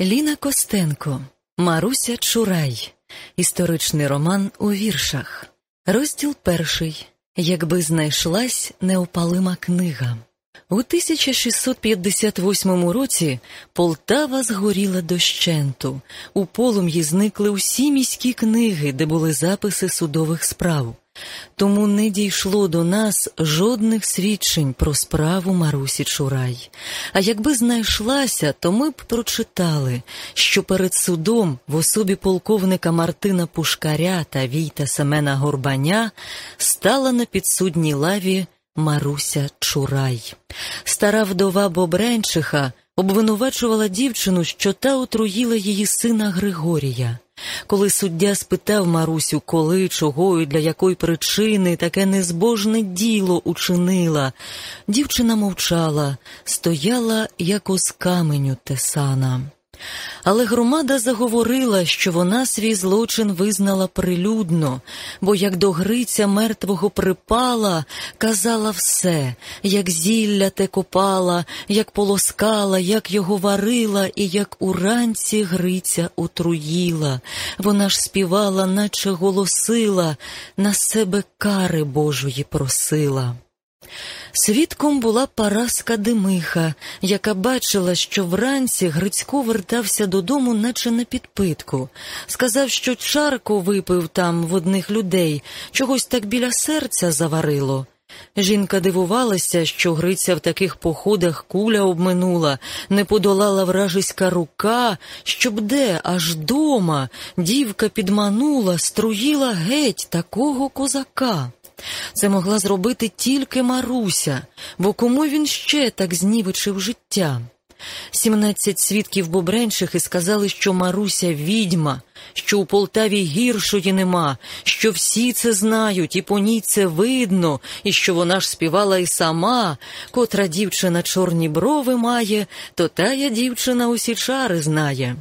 Ліна Костенко, Маруся Чурай. Історичний роман у віршах. Розділ перший. Якби знайшлась неопалима книга. У 1658 році Полтава згоріла дощенту. У полум'ї зникли усі міські книги, де були записи судових справ. Тому не дійшло до нас жодних свідчень про справу Марусі Чурай. А якби знайшлася, то ми б прочитали, що перед судом в особі полковника Мартина Пушкаря та Війта Семена Горбаня стала на підсудній лаві Маруся Чурай. Стара вдова Бобренчиха обвинувачувала дівчину, що та отруїла її сина Григорія. Коли суддя спитав Марусю, коли, чого і для якої причини таке незбожне діло учинила, дівчина мовчала, стояла, як ось каменю тесана. Але громада заговорила, що вона свій злочин визнала прилюдно, бо як до Гриця мертвого припала, казала все, як зілля те копала, як полоскала, як його варила, і як уранці Гриця отруїла. Вона ж співала, наче голосила, на себе кари Божої просила. Свідком була Параска Демиха, яка бачила, що вранці Грицько вертався додому, наче на підпитку. Сказав, що чарку випив там в одних людей, чогось так біля серця заварило. Жінка дивувалася, що Гриця в таких походах куля обминула, не подолала вражиська рука, щоб де, аж дома, дівка підманула, струїла геть такого козака. Це могла зробити тільки Маруся, бо кому він ще так знівечив життя? Сімнадцять свідків Бобренчихи сказали, що Маруся відьма, що у Полтаві гіршої нема, що всі це знають, і по ній це видно, і що вона ж співала і сама, котра дівчина чорні брови має, то тая дівчина усі чари знає.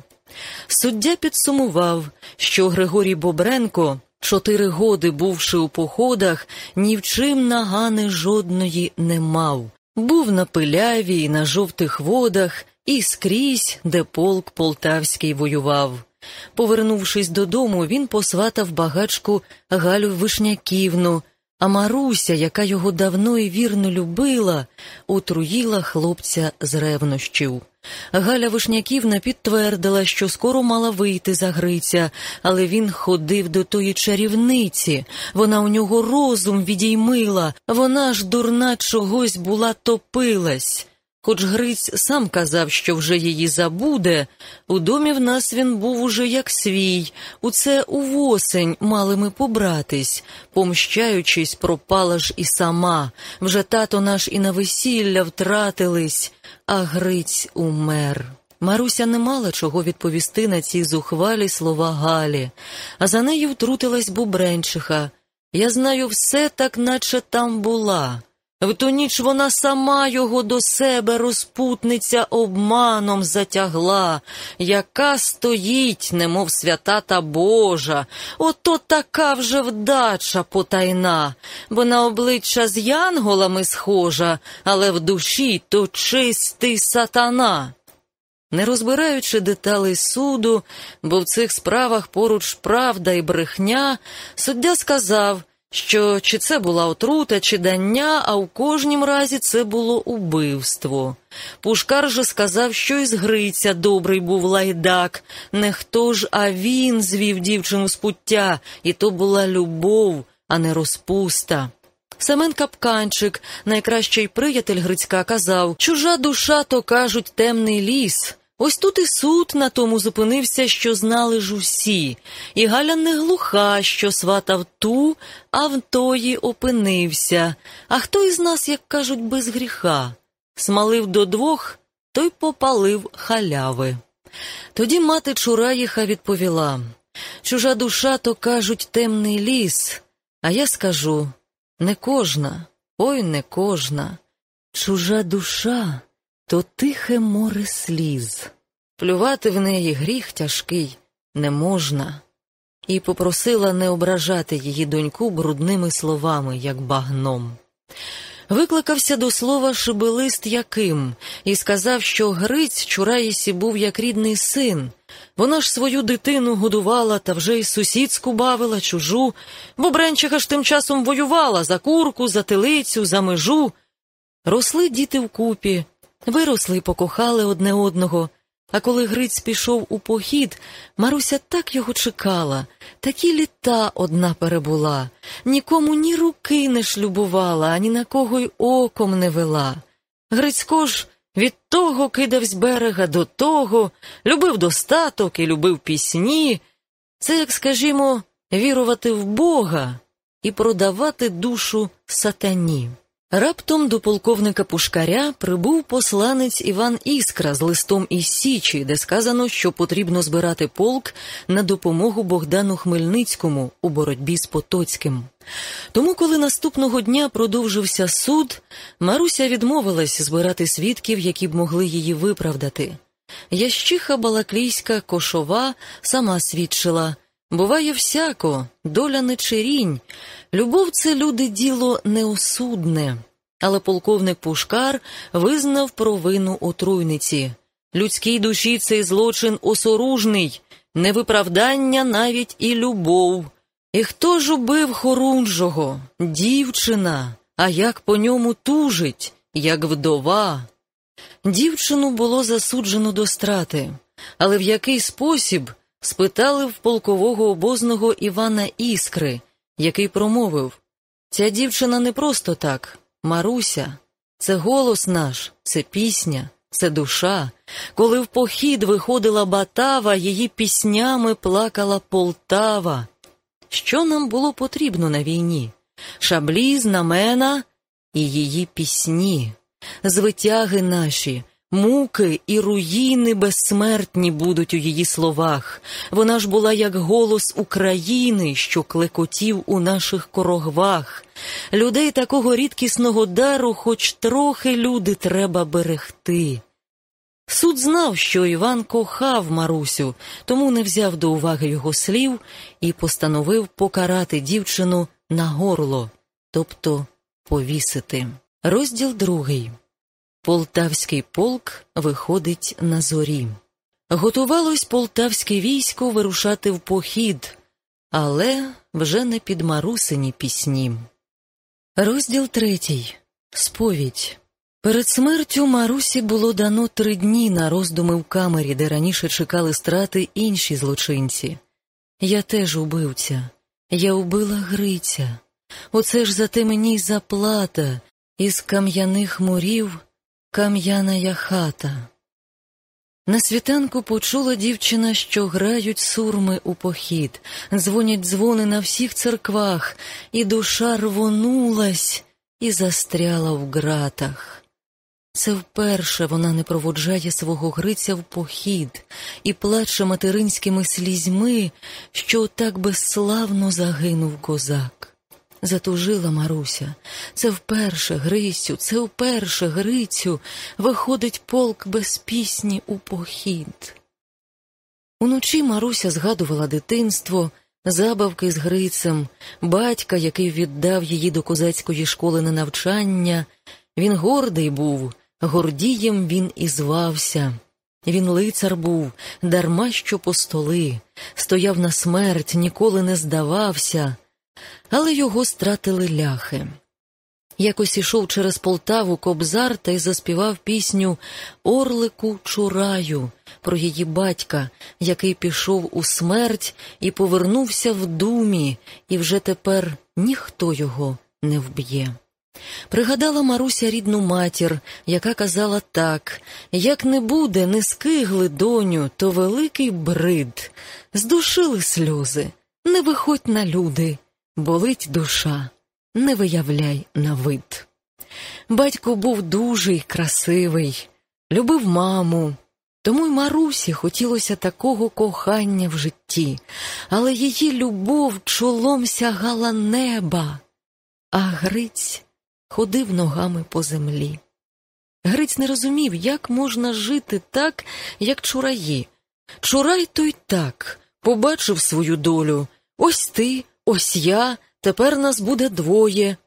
Суддя підсумував, що Григорій Бобренко Чотири годи, бувши у походах, ні в чим нагани жодної не мав. Був на пиляві і на жовтих водах, і скрізь, де полк полтавський воював. Повернувшись додому, він посватав багачку Галю Вишняківну, а Маруся, яка його давно і вірно любила, отруїла хлопця з ревнощів. Галя Вишняківна підтвердила, що скоро мала вийти за Гриця, але він ходив до тої чарівниці. Вона у нього розум відіймила, вона ж дурна чогось була топилась. Хоч Гриць сам казав, що вже її забуде, у домі в нас він був уже як свій, у це у восень мали ми побратись, помщаючись, пропала ж і сама, вже тато наш і на весілля втратились, а Гриць умер. Маруся не мала чого відповісти на ці зухвалі слова Галі, а за нею втрутилась Бубренчиха. Я знаю все так, наче там була. В ту ніч вона сама його до себе розпутниця обманом затягла, яка стоїть, немов свята та Божа, ото така вже вдача потайна, бо на обличчя з янголами схожа, але в душі то чистий сатана. Не розбираючи деталей суду, бо в цих справах поруч правда і брехня, суддя сказав що чи це була отрута, чи дання, а у кожнім разі це було убивство. Пушкар же сказав, що із Гриця добрий був лайдак, не хто ж, а він звів дівчину з пуття, і то була любов, а не розпуста. Семен Капканчик, найкращий приятель Грицька, казав чужа душа, то кажуть, темний ліс. Ось тут і суд на тому зупинився, що знали ж усі, і Галя не глуха, що сватав ту, а в тої опинився. А хто із нас, як кажуть, без гріха? Смалив до двох, той попалив халяви. Тоді мати Чураїха відповіла чужа душа, то кажуть, темний ліс, а я скажу не кожна, ой не кожна, чужа душа то тихе море сліз, плювати в неї гріх тяжкий не можна, і попросила не ображати її доньку брудними словами, як багном. Викликався до слова шибелист Яким і сказав, що Гриць Чураїсі був як рідний син. Вона ж свою дитину годувала та вже й сусідську бавила, чужу, бо Бренчиха ж тим часом воювала за курку, за телицю, за межу. Росли діти вкупі, виросли й покохали одне одного. А коли Гриць пішов у похід, Маруся так його чекала, такі літа одна перебула, нікому ні руки не шлюбувала, ані на кого й оком не вела. Грицько ж від того кидав з берега до того, любив достаток і любив пісні. Це, як скажімо, вірувати в Бога і продавати душу сатані. Раптом до полковника Пушкаря прибув посланець Іван Іскра з листом із Січі, де сказано, що потрібно збирати полк на допомогу Богдану Хмельницькому у боротьбі з Потоцьким. Тому, коли наступного дня продовжився суд, Маруся відмовилась збирати свідків, які б могли її виправдати. Ящиха Балаклійська кошова сама свідчила буває всяко, доля не чирінь. Любов це люди діло неосудне, але полковник Пушкар визнав провину отруйниці. Людській душі цей злочин осоружний, не виправдання навіть і любов. І хто ж убив хорунжого? Дівчина, а як по ньому тужить, як вдова. Дівчину було засуджено до страти, але в який спосіб спитали в полкового обозного Івана Іскри, який промовив Ця дівчина не просто так, Маруся, це голос наш, це пісня, це душа. Коли в похід виходила Батава, її піснями плакала Полтава. Що нам було потрібно на війні? Шаблі, знамена і її пісні, звитяги наші, Муки і руїни безсмертні будуть у її словах. Вона ж була як голос України, що клекотів у наших корогвах. Людей такого рідкісного дару, хоч трохи люди треба берегти. Суд знав, що Іван кохав Марусю, тому не взяв до уваги його слів і постановив покарати дівчину на горло, тобто повісити. Розділ другий. Полтавський полк виходить на зорі. Готувалось полтавське військо вирушати в похід, але вже не під марусині пісні. Розділ третій. Сповідь. Перед смертю Марусі було дано три дні на роздуми в камері, де раніше чекали страти інші злочинці. Я теж убивця, я убила Гриця. Оце ж за те мені й заплата із кам'яних мурів кам'яна хата. На світанку почула дівчина, що грають сурми у похід, дзвонять дзвони на всіх церквах, і душа рвонулась і застряла в ґратах. Це вперше вона не проводжає свого Гриця в похід і плаче материнськими слізьми, що так безславно загинув козак. Затужила Маруся. Це вперше, Грицю, це вперше, Грицю, виходить полк без пісні у похід. Уночі Маруся згадувала дитинство, забавки з Грицем, батька, який віддав її до козацької школи на навчання. Він гордий був, гордієм він і звався. Він лицар був, дарма що по столи, стояв на смерть, ніколи не здавався але його стратили ляхи. Якось ішов через Полтаву кобзар та й заспівав пісню Орлику чураю про її батька, який пішов у смерть і повернувся в думі, і вже тепер ніхто його не вб'є. Пригадала Маруся рідну матір, яка казала так як не буде, не скигли, доню, то великий брид, здушили сльози, не виходь на люди, болить душа, не виявляй на вид. Батько був дуже красивий, любив маму, тому й Марусі хотілося такого кохання в житті, але її любов чолом сягала неба, а Гриць ходив ногами по землі. Гриць не розумів, як можна жити так, як чураї. Чурай той так побачив свою долю. Ось ти, Ось я, тепер нас буде двоє.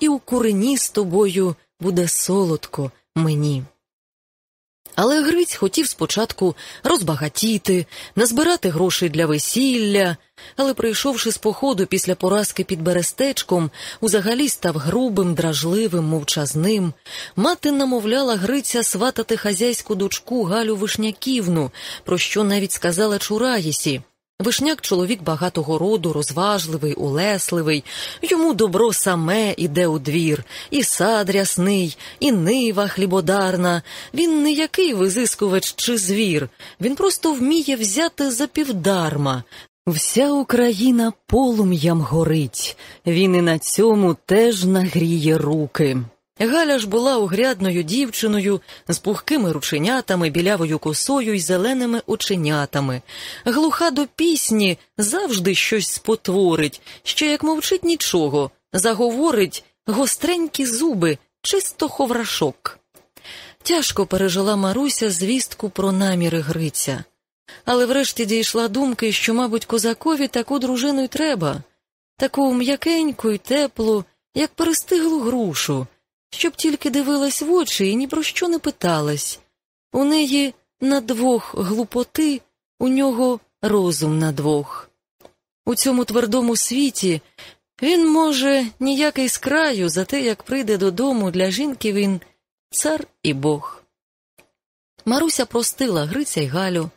і у курені з тобою буде солодко мені. Але Гриць хотів спочатку розбагатіти, назбирати грошей для весілля, але, прийшовши з походу після поразки під берестечком, узагалі став грубим, дражливим, мовчазним. Мати намовляла Гриця сватати хазяйську дочку Галю Вишняківну, про що навіть сказала Чураєсі. Вишняк чоловік багатого роду, розважливий, улесливий, йому добро саме іде у двір, і сад рясний, і нива хлібодарна. Він не який визискувач чи звір, він просто вміє взяти за півдарма. Вся Україна полум'ям горить, він і на цьому теж нагріє руки. Галя ж була огрядною дівчиною з пухкими рученятами, білявою косою й зеленими оченятами. Глуха до пісні завжди щось спотворить, ще як мовчить нічого, заговорить гостренькі зуби, чисто ховрашок. Тяжко пережила Маруся звістку про наміри Гриця. Але врешті дійшла думки, що, мабуть, козакові таку дружину й треба, таку м'якеньку й теплу, як перестиглу грушу щоб тільки дивилась в очі і ні про що не питалась. У неї на двох глупоти, у нього розум на двох. У цьому твердому світі він, може, ніякий з краю, за те, як прийде додому для жінки він цар і Бог. Маруся простила Гриця й Галю,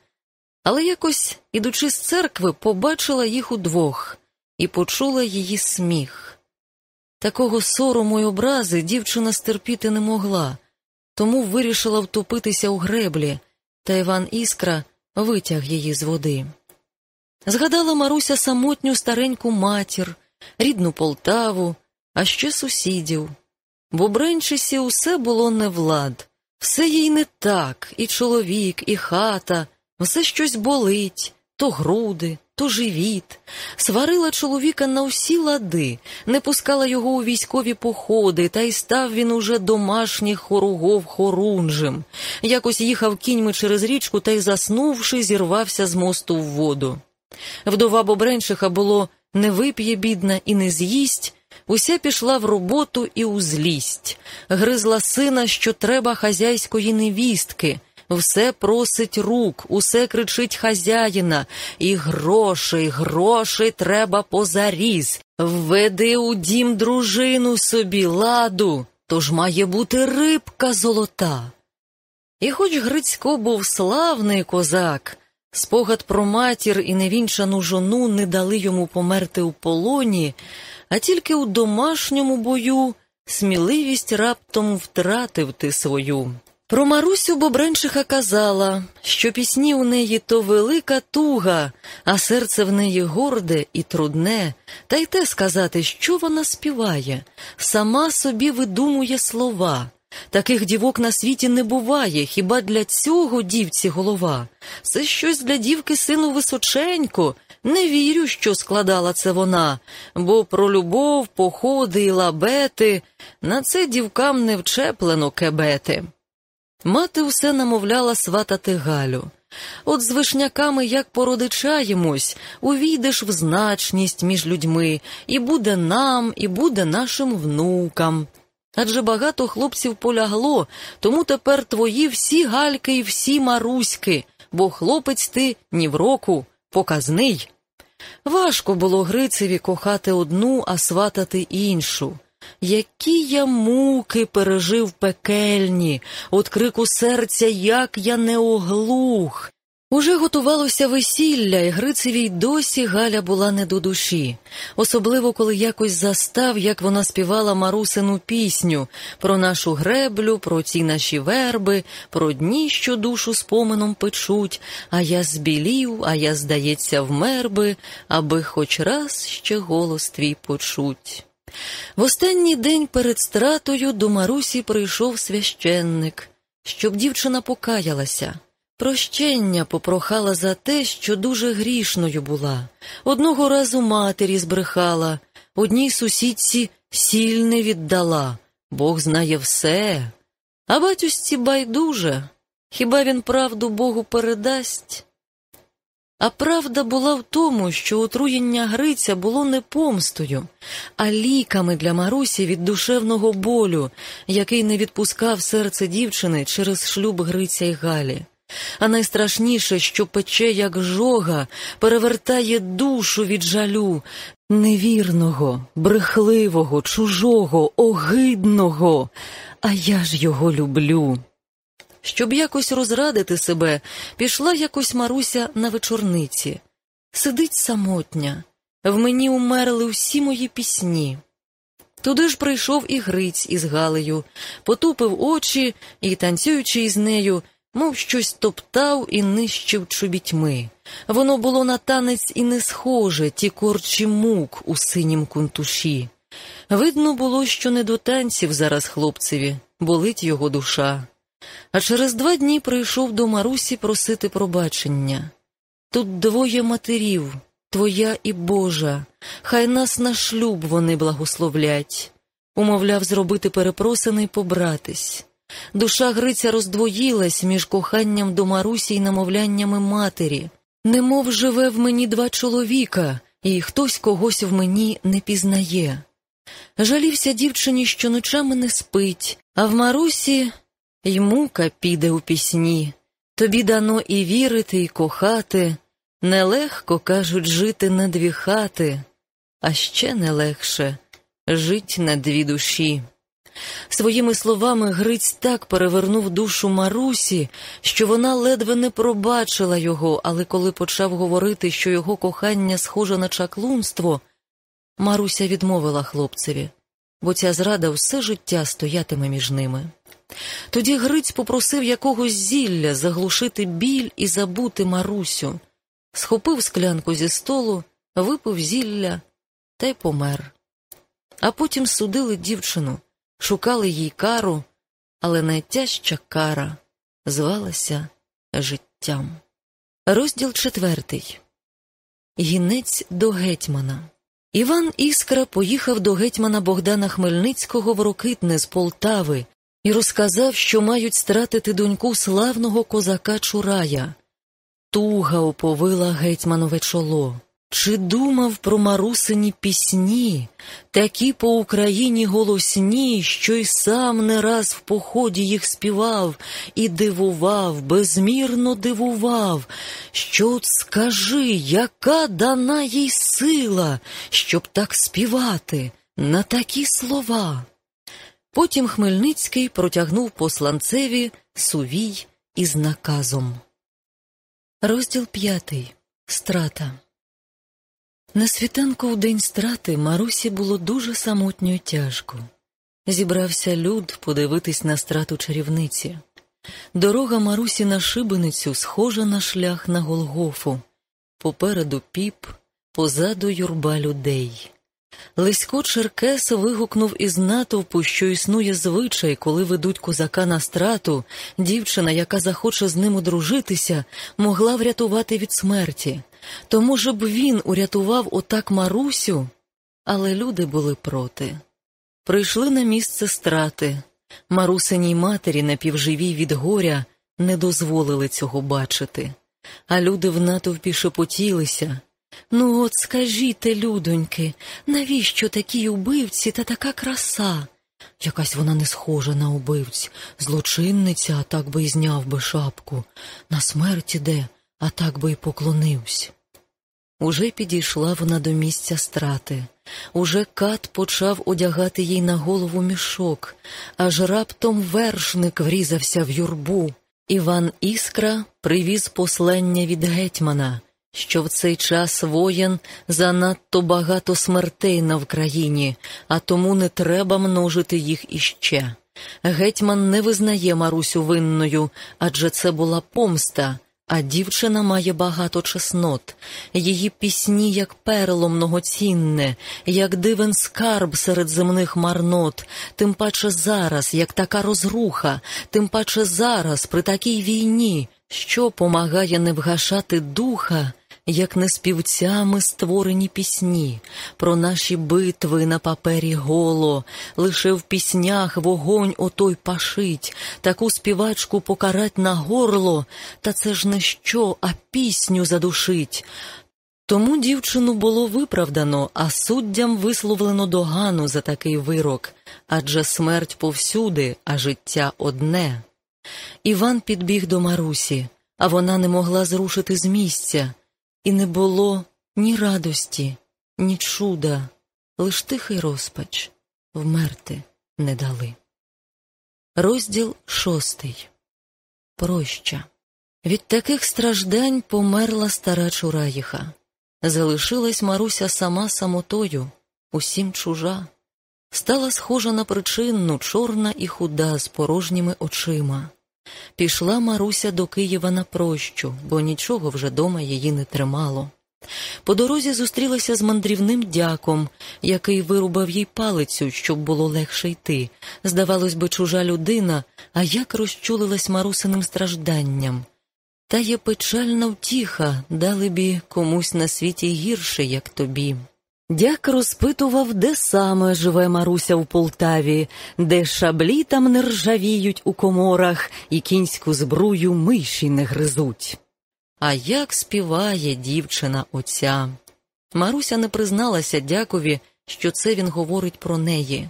але якось, ідучи з церкви, побачила їх удвох і почула її сміх. Такого сорому й образи дівчина стерпіти не могла, тому вирішила втопитися у греблі, та Іван Іскра витяг її з води. Згадала Маруся самотню стареньку матір, рідну Полтаву, а ще сусідів. Бо Бренчисі усе було не влад, все їй не так, і чоловік, і хата, все щось болить, то груди, то живіт, сварила чоловіка на усі лади, не пускала його у військові походи, та й став він уже домашніх хоругов хорунжем. Якось їхав кіньми через річку та й, заснувши, зірвався з мосту в воду. Вдова Бобренчиха було не вип'є, бідна, і не з'їсть. Уся пішла в роботу і у злість, гризла сина, що треба хазяйської невістки все просить рук, усе кричить хазяїна, і грошей, грошей треба позаріз. Введи у дім дружину собі ладу, тож має бути рибка золота. І хоч Грицько був славний козак, спогад про матір і невінчану жону не дали йому померти у полоні, а тільки у домашньому бою сміливість раптом втратив ти свою. Про Марусю Бобренчиха казала, що пісні у неї то велика туга, а серце в неї горде і трудне, та й те сказати, що вона співає, сама собі видумує слова. Таких дівок на світі не буває, хіба для цього дівці голова? Це щось для дівки сину височенько. Не вірю, що складала це вона, бо про любов, походи і лабети на це дівкам не вчеплено кебети. Мати усе намовляла сватати Галю. От з вишняками як породичаємось, увійдеш в значність між людьми, і буде нам, і буде нашим внукам. Адже багато хлопців полягло, тому тепер твої всі гальки і всі маруськи, бо хлопець ти ні в року, показний. Важко було Грицеві кохати одну, а сватати іншу. Які я муки пережив пекельні, от крику серця, як я не оглух. Уже готувалося весілля, і Грицевій досі Галя була не до душі, особливо коли якось застав, як вона співала Марусину пісню про нашу греблю, про ці наші верби, про дні, що душу споменом печуть, а я збілів, а я, здається, вмер би, аби хоч раз ще голос твій почуть. В останній день перед стратою до Марусі прийшов священник, щоб дівчина покаялася. Прощення попрохала за те, що дуже грішною була. Одного разу матері збрехала, одній сусідці сіль не віддала. Бог знає все. А батюсці байдуже. Хіба він правду Богу передасть? А правда була в тому, що отруєння Гриця було не помстою, а ліками для Марусі від душевного болю, який не відпускав серце дівчини через шлюб Гриця й Галі. А найстрашніше, що пече, як жога, перевертає душу від жалю, невірного, брехливого, чужого, огидного, а я ж його люблю. Щоб якось розрадити себе, пішла якось Маруся на вечорниці. Сидить самотня, в мені умерли всі мої пісні. Туди ж прийшов і Гриць із Галею, потупив очі і, танцюючи із нею, мов щось топтав і нищив чобітьми. Воно було на танець і не схоже, ті корчі мук у синім кунтуші. Видно було, що не до танців зараз хлопцеві, болить його душа. А через два дні прийшов до Марусі просити пробачення. Тут двоє матерів, твоя і Божа, хай нас на шлюб вони благословлять. Умовляв зробити перепросини й побратись. Душа Гриця роздвоїлась між коханням до Марусі й намовляннями матері. Немов живе в мені два чоловіка, і хтось когось в мені не пізнає. Жалівся дівчині, що ночами не спить, а в Марусі й мука піде у пісні. Тобі дано і вірити, і кохати. Нелегко, кажуть, жити на дві хати, а ще не легше жить на дві душі. Своїми словами Гриць так перевернув душу Марусі, що вона ледве не пробачила його, але коли почав говорити, що його кохання схоже на чаклунство, Маруся відмовила хлопцеві, бо ця зрада все життя стоятиме між ними. Тоді Гриць попросив якогось зілля заглушити біль і забути Марусю, схопив склянку зі столу, випив зілля та й помер. А потім судили дівчину шукали їй кару, але найтяжча кара звалася життям. Розділ четвертий. Гінець до гетьмана. Іван Іскра поїхав до гетьмана Богдана Хмельницького в Рокитне з Полтави і розказав, що мають стратити доньку славного козака Чурая. Туга оповила гетьманове чоло. Чи думав про марусині пісні, такі по Україні голосні, що й сам не раз в поході їх співав і дивував, безмірно дивував, що от скажи, яка дана їй сила, щоб так співати на такі слова? Потім Хмельницький протягнув посланцеві сувій із наказом. Розділ п'ятий. Страта. На світанку в день страти Марусі було дуже самотньо тяжко. Зібрався люд подивитись на страту чарівниці. Дорога Марусі на шибеницю схожа на шлях на Голгофу, попереду піп, позаду юрба людей. Лисько Черкес вигукнув із натовпу, що існує звичай, коли ведуть козака на страту, дівчина, яка захоче з ним одружитися, могла врятувати від смерті. То, може б, він урятував отак Марусю, але люди були проти. Прийшли на місце страти. Марусиній матері, напівживій від горя, не дозволили цього бачити, а люди в натовпі шепотілися. Ну, от скажіть, людоньки, навіщо такі убивці та така краса? Якась вона не схожа на убивць, злочинниця, а так би й зняв би шапку, на смерть іде, а так би й поклонився. Уже підійшла вона до місця страти, уже кат почав одягати їй на голову мішок, аж раптом вершник врізався в юрбу. Іван Іскра привіз послання від гетьмана що в цей час воєн занадто багато смертей на Вкраїні, а тому не треба множити їх іще. Гетьман не визнає Марусю винною, адже це була помста. А дівчина має багато чеснот, її пісні, як перло многоцінне, як дивен скарб серед земних марнот, тим паче зараз, як така розруха, тим паче зараз, при такій війні, що помагає не вгашати духа як не співцями створені пісні, про наші битви на папері голо, лише в піснях вогонь отой пашить, таку співачку покарать на горло, та це ж не що, а пісню задушить. Тому дівчину було виправдано, а суддям висловлено догану за такий вирок адже смерть повсюди, а життя одне. Іван підбіг до Марусі, а вона не могла зрушити з місця, і не було ні радості, ні чуда, лиш тихий розпач вмерти не дали. Розділ шостий Проща. Від таких страждань померла стара Чураїха. Залишилась Маруся сама самотою, усім чужа, стала схожа на причинну, чорна і худа з порожніми очима. Пішла Маруся до Києва на прощу, бо нічого вже дома її не тримало. По дорозі зустрілася з мандрівним дяком, який вирубав їй палицю, щоб було легше йти. Здавалось би, чужа людина, а як розчулилась марусиним стражданням. Та є печальна втіха, дали бі комусь на світі гірше, як тобі. Дяк розпитував, де саме живе Маруся в Полтаві, де шаблі там не ржавіють у коморах і кінську збрую миші не гризуть. А як співає дівчина оця. Маруся не призналася дякові, що це він говорить про неї.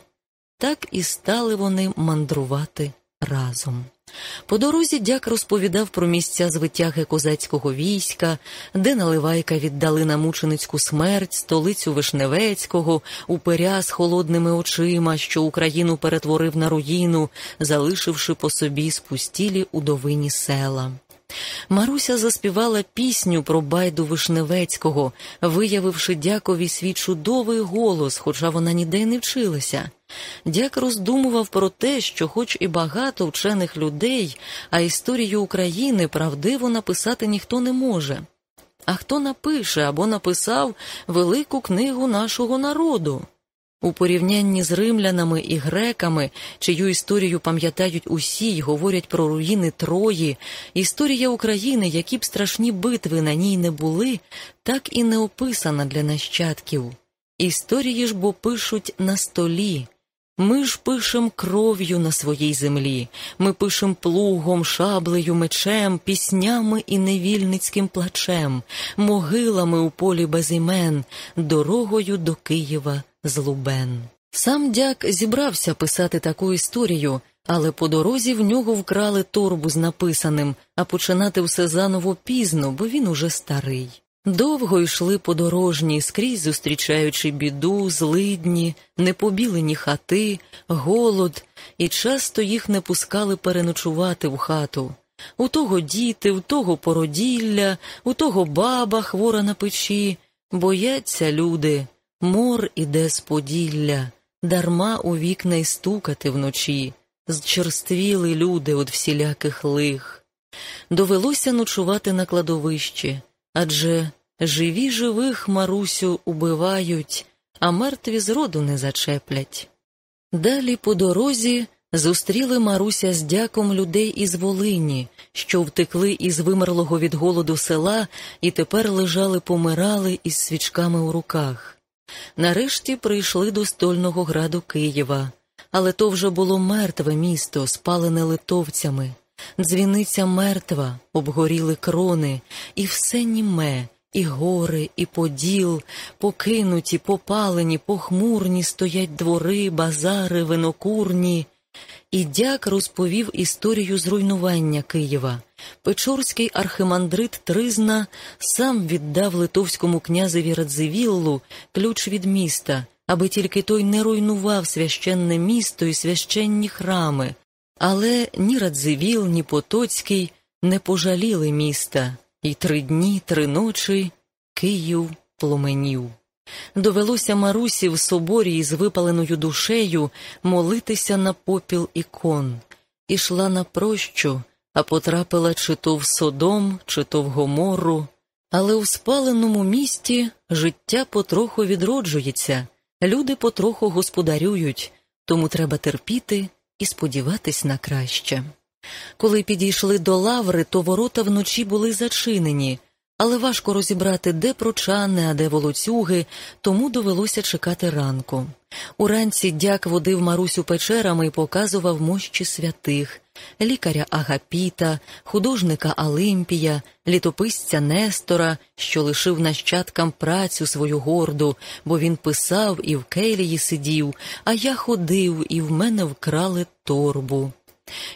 Так і стали вони мандрувати разом. По дорозі дяк розповідав про місця звитяги козацького війська, де наливайка віддали на мученицьку смерть, столицю Вишневецького, уперя з холодними очима, що Україну перетворив на руїну, залишивши по собі спустілі удовині села. Маруся заспівала пісню про байду Вишневецького, виявивши дякові свій чудовий голос, хоча вона ніде не вчилася. Дяк роздумував про те, що, хоч і багато вчених людей, а історію України правдиво написати ніхто не може. А хто напише або написав велику книгу нашого народу? У порівнянні з римлянами і греками, чию історію пам'ятають усі й говорять про руїни Трої, історія України, які б страшні битви на ній не були, так і не описана для нащадків. Історії ж бо пишуть на столі. Ми ж пишем кров'ю на своїй землі, ми пишем плугом, шаблею, мечем, піснями і невільницьким плачем, могилами у полі без імен, дорогою до Києва з. Сам дяк зібрався писати таку історію, але по дорозі в нього вкрали торбу з написаним, а починати все заново пізно, бо він уже старий. Довго йшли подорожні, скрізь зустрічаючи біду, злидні, непобілені хати, голод, і часто їх не пускали переночувати в хату. У того діти, у того породілля, у того баба хвора на печі, бояться люди, мор іде з поділля, дарма у вікна й стукати вночі, зчерствіли люди від всіляких лих. Довелося ночувати на кладовищі, адже живі живих Марусю убивають, а мертві зроду не зачеплять. Далі по дорозі зустріли Маруся з дяком людей із Волині, що втекли із вимерлого від голоду села і тепер лежали помирали із свічками у руках. Нарешті прийшли до стольного граду Києва, але то вже було мертве місто, спалене литовцями. Дзвіниця мертва, обгоріли крони, і все німе, і гори, і поділ, покинуті, попалені, похмурні стоять двори, базари, винокурні. І дяк розповів історію зруйнування Києва. Печорський архимандрит Тризна сам віддав литовському князеві Радзивіллу ключ від міста, аби тільки той не руйнував священне місто і священні храми. Але ні Радзивіл, ні Потоцький не пожаліли міста, і три дні, три ночі Київ пломенів. Довелося Марусі в соборі із випаленою душею молитися на попіл ікон, ішла на прощу, а потрапила чи то в Содом, чи то в Гомору. Але у спаленому місті життя потроху відроджується, люди потроху господарюють, тому треба терпіти і сподіватись на краще. Коли підійшли до лаври, то ворота вночі були зачинені, але важко розібрати, де прочани, а де волоцюги, тому довелося чекати ранку. Уранці дяк водив Марусю печерами і показував мощі святих, лікаря Агапіта, художника Алимпія, літописця Нестора, що лишив нащадкам працю свою горду, бо він писав і в келії сидів, а я ходив, і в мене вкрали торбу.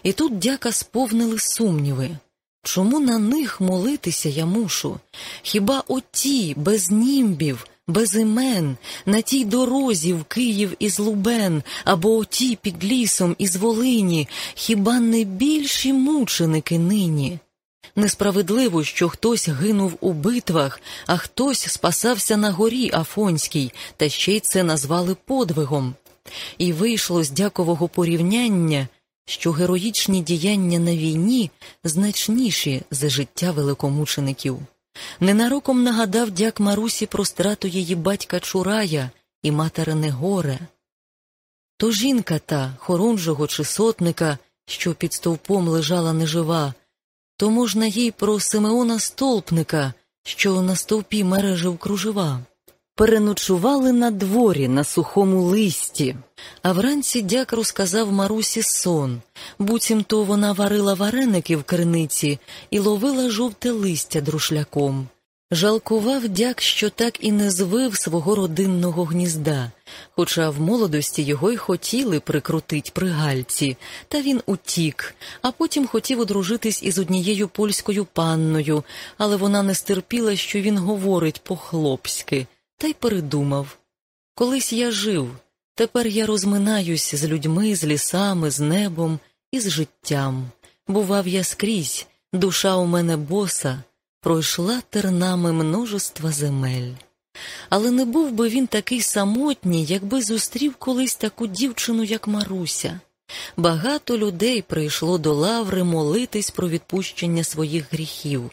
І тут дяка сповнили сумніви. Чому на них молитися я мушу? Хіба оті, без німбів, без імен, на тій дорозі в Київ із Лубен, або оті під лісом із Волині, хіба не більші мученики нині? Несправедливо, що хтось гинув у битвах, а хтось спасався на горі Афонській, та ще й це назвали подвигом. І вийшло з дякового порівняння що героїчні діяння на війні значніші за життя великомучеників. Ненароком нагадав дяк Марусі про страту її батька Чурая і материне горе. То жінка та хорунжого чи сотника, що під стовпом лежала нежива, то можна їй про Симеона Столпника, що на стовпі мережив кружева переночували на дворі на сухому листі, а вранці дяк розказав Марусі сон, буцімто вона варила вареники в криниці і ловила жовте листя друшляком. Жалкував дяк, що так і не звив свого родинного гнізда, хоча в молодості його й хотіли прикрутить при гальці, та він утік, а потім хотів одружитись із однією польською панною, але вона не стерпіла, що він говорить по-хлопськи, та й передумав колись я жив, тепер я розминаюсь з людьми, з лісами, з небом і з життям. Бував я скрізь, душа у мене боса, пройшла тернами множества земель. Але не був би він такий самотній, якби зустрів колись таку дівчину, як Маруся. Багато людей прийшло до лаври молитись про відпущення своїх гріхів.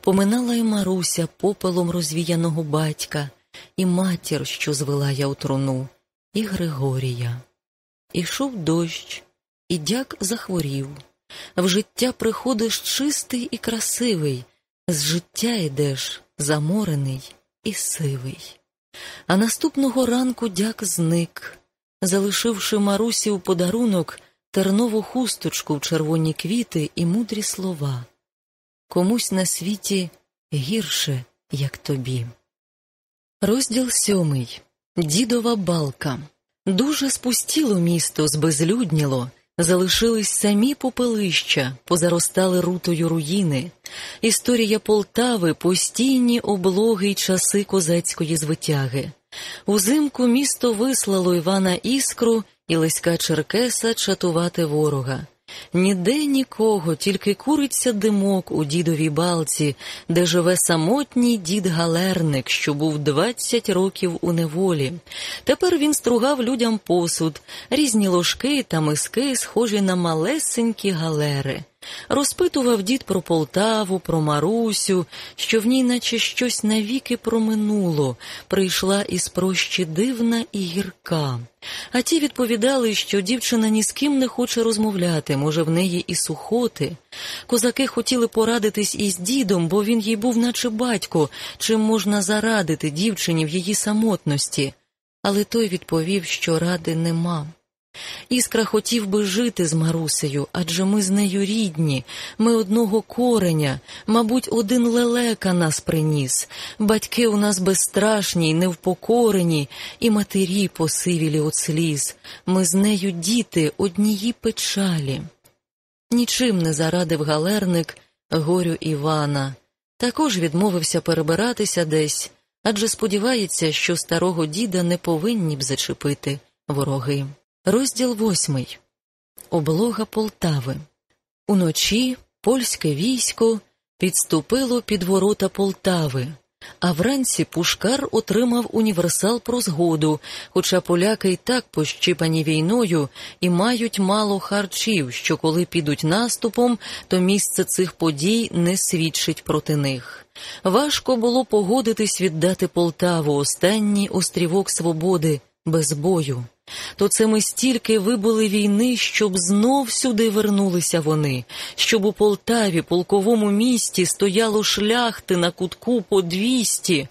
Поминала й Маруся попелом розвіяного батька, і матір, що звела я у труну, і Григорія. Ішов дощ, і дяк захворів. В життя приходиш чистий і красивий, з життя йдеш заморений і сивий. А наступного ранку дяк зник, залишивши Марусі у подарунок тернову хусточку в червоні квіти і мудрі слова. Комусь на світі гірше, як тобі. Розділ сьомий Дідова балка. Дуже спустіло місто, збезлюдніло, залишились самі попелища, позаростали рутою руїни. Історія Полтави постійні облоги й часи козацької звитяги. Узимку місто вислало Івана Іскру і Леська Черкеса чатувати ворога. Ніде нікого, тільки куриться димок у дідовій балці, де живе самотній дід Галерник, що був двадцять років у неволі. Тепер він стругав людям посуд, різні ложки та миски, схожі на малесенькі галери. Розпитував дід про Полтаву, про Марусю, що в ній, наче щось навіки проминуло, прийшла із прощі дивна і гірка. А ті відповідали, що дівчина ні з ким не хоче розмовляти, може, в неї і сухоти. Козаки хотіли порадитись із дідом, бо він їй був, наче батько, чим можна зарадити дівчині в її самотності. Але той відповів, що ради нема. Іскра хотів би жити з Марусею, адже ми з нею рідні, ми одного кореня, мабуть, один лелека нас приніс. Батьки у нас безстрашні, й невпокорені, і матері посивілі от сліз. Ми з нею діти однії печалі. Нічим не зарадив галерник горю Івана. Також відмовився перебиратися десь, адже сподівається, що старого діда не повинні б зачепити вороги. Розділ восьмий Облога Полтави. Уночі польське військо підступило під ворота Полтави, а вранці Пушкар отримав універсал про згоду, хоча поляки й так пощипані війною і мають мало харчів, що коли підуть наступом, то місце цих подій не свідчить проти них. Важко було погодитись віддати Полтаву останній острівок свободи без бою. То це ми стільки вибули війни, щоб знов сюди вернулися вони, щоб у Полтаві, полковому місті, стояло шляхти на кутку по двісті.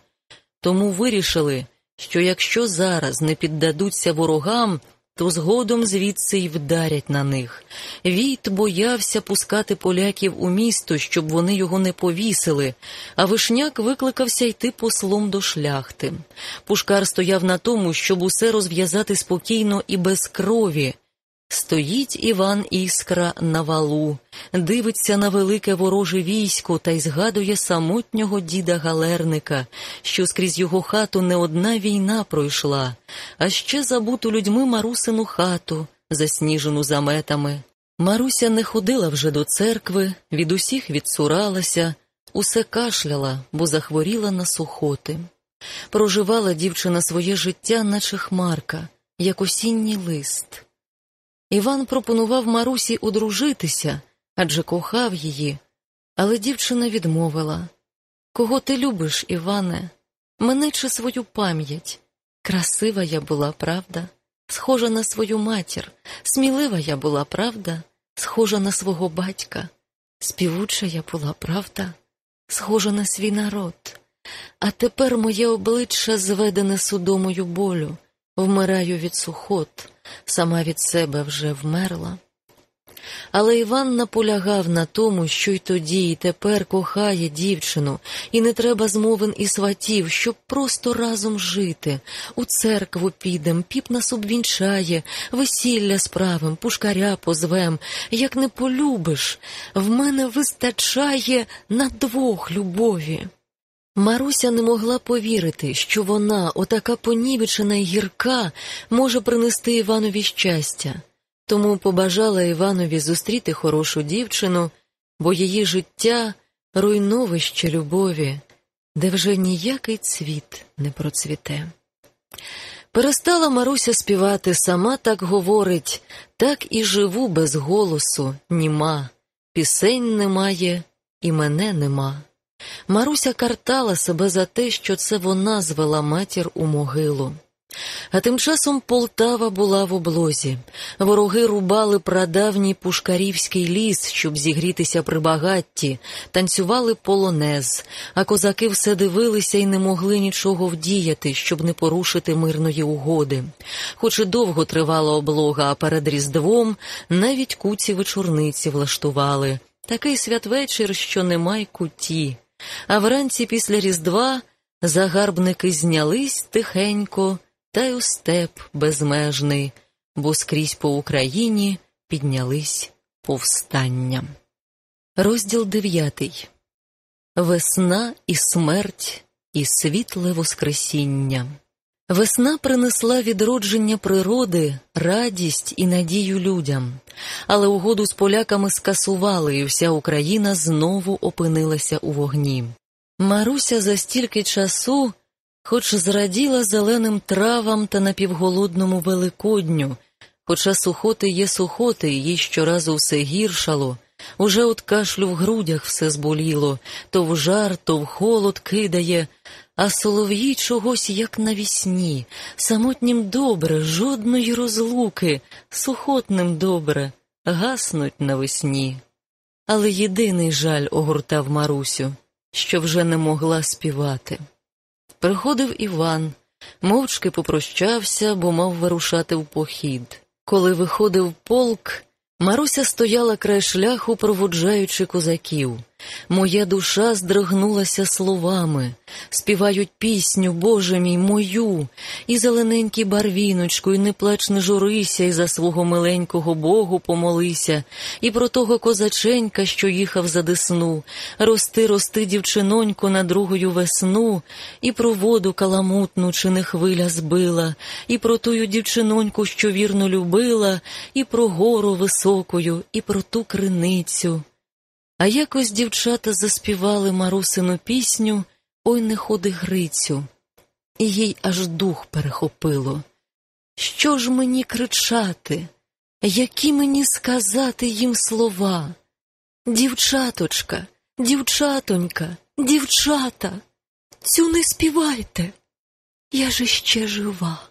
Тому вирішили, що якщо зараз не піддадуться ворогам, то згодом звідси й вдарять на них. Війт боявся пускати поляків у місто, щоб вони його не повісили, а вишняк викликався йти послом до шляхти. Пушкар стояв на тому, щоб усе розв'язати спокійно і без крові. Стоїть Іван Іскра на валу, дивиться на велике вороже військо та й згадує самотнього діда Галерника, що скрізь його хату не одна війна пройшла, а ще забуту людьми Марусину хату, засніжену заметами. Маруся не ходила вже до церкви, від усіх відсуралася, усе кашляла, бо захворіла на сухоти. Проживала дівчина своє життя, наче хмарка, як осінній лист. Іван пропонував Марусі одружитися, адже кохав її, але дівчина відмовила. Кого ти любиш, Іване? Мене чи свою пам'ять? Красива я була, правда, схожа на свою матір, смілива я була, правда, схожа на свого батька, співуча я була, правда, схожа на свій народ. А тепер моє обличчя зведене судомою болю, вмираю від сухот сама від себе вже вмерла. Але Іван наполягав на тому, що й тоді, і тепер кохає дівчину, і не треба змовин і сватів, щоб просто разом жити. У церкву підем, піп нас обвінчає, весілля справим, пушкаря позвем. Як не полюбиш, в мене вистачає на двох любові. Маруся не могла повірити, що вона, отака понівечена й гірка, може принести Іванові щастя, тому побажала Іванові зустріти хорошу дівчину, бо її життя руйновище любові, де вже ніякий цвіт не процвіте. Перестала Маруся співати, сама так говорить, так і живу без голосу, німа, пісень немає, і мене нема. Маруся картала себе за те, що це вона звела матір у могилу. А тим часом Полтава була в облозі. Вороги рубали прадавній пушкарівський ліс, щоб зігрітися при багатті, танцювали полонез, а козаки все дивилися і не могли нічого вдіяти, щоб не порушити мирної угоди. Хоч і довго тривала облога, а перед Різдвом навіть куці вечорниці влаштували. Такий святвечір, що немає куті. А вранці після Різдва загарбники знялись тихенько, та й у степ безмежний, бо скрізь по Україні піднялись повстання. Розділ дев'ятий Весна і смерть, і світле Воскресіння. Весна принесла відродження природи, радість і надію людям, але угоду з поляками скасували, і вся Україна знову опинилася у вогні. Маруся за стільки часу, хоч зраділа зеленим травам та напівголодному великодню, хоча сухоти є сухоти, їй щоразу все гіршало, уже от кашлю в грудях все зболіло, то в жар, то в холод кидає а солов'ї чогось, як навісні, самотнім добре, жодної розлуки, сухотним добре, гаснуть навесні. Але єдиний жаль огортав Марусю, що вже не могла співати. Приходив Іван, мовчки попрощався, бо мав вирушати в похід. Коли виходив полк, Маруся стояла край шляху, проводжаючи козаків. Моя душа здригнулася словами, співають пісню, Боже мій, мою, і зелененький барвіночку, і не плач, не журися, і за свого миленького Богу помолися, і про того козаченька, що їхав за десну, рости, рости, дівчинонько, на другою весну, і про воду каламутну, чи не хвиля збила, і про тую дівчиноньку, що вірно любила, і про гору високою, і про ту криницю. А якось дівчата заспівали Марусину пісню Ой не ходи Грицю, і їй аж дух перехопило. Що ж мені кричати, які мені сказати їм слова? Дівчаточка, дівчатонька, дівчата, цю не співайте, я же ще жива.